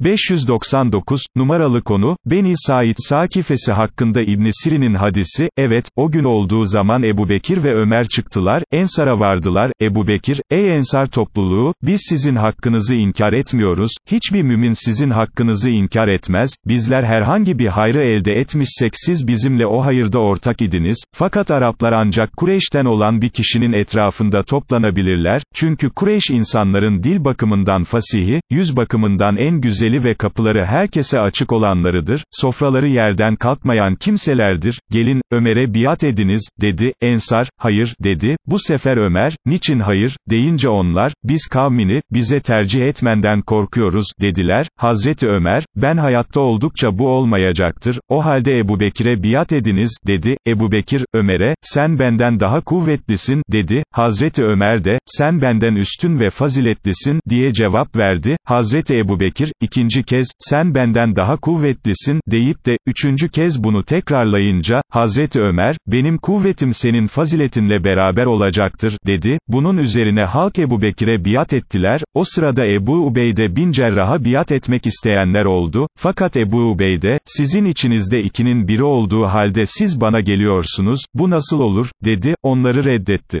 599, numaralı konu, Beni Said Sakifesi hakkında İbn Sirin'in hadisi, evet, o gün olduğu zaman Ebu Bekir ve Ömer çıktılar, Ensar'a vardılar, Ebu Bekir, ey Ensar topluluğu, biz sizin hakkınızı inkar etmiyoruz, hiçbir mümin sizin hakkınızı inkar etmez, bizler herhangi bir hayrı elde etmişsek siz bizimle o hayırda ortak idiniz, fakat Araplar ancak Kureyş'ten olan bir kişinin etrafında toplanabilirler, çünkü Kureyş insanların dil bakımından fasihi, yüz bakımından en güzeli, güzeli ve kapıları herkese açık olanlarıdır, sofraları yerden kalkmayan kimselerdir, gelin, Ömer'e biat ediniz, dedi, Ensar, hayır, dedi, bu sefer Ömer, niçin hayır, deyince onlar, biz kavmini, bize tercih etmenden korkuyoruz, dediler, Hazreti Ömer, ben hayatta oldukça bu olmayacaktır, o halde Ebu Bekir'e biat ediniz, dedi, Ebu Bekir, Ömer'e, sen benden daha kuvvetlisin, dedi, Hazreti Ömer de, sen benden üstün ve faziletlisin, diye cevap verdi, Hazreti Ebu Bekir, ikinci kez, sen benden daha kuvvetlisin, deyip de, üçüncü kez bunu tekrarlayınca, Hazreti Ömer, benim kuvvetim senin faziletinle beraber olacaktır, dedi, bunun üzerine halk Ebu Bekir'e biat ettiler, o sırada Ebu Ubeyde bin Cerrah'a biat etmek isteyenler oldu, fakat Ebu Ubeyde, sizin içinizde ikinin biri olduğu halde siz bana geliyorsunuz, bu nasıl olur, dedi, onları reddetti.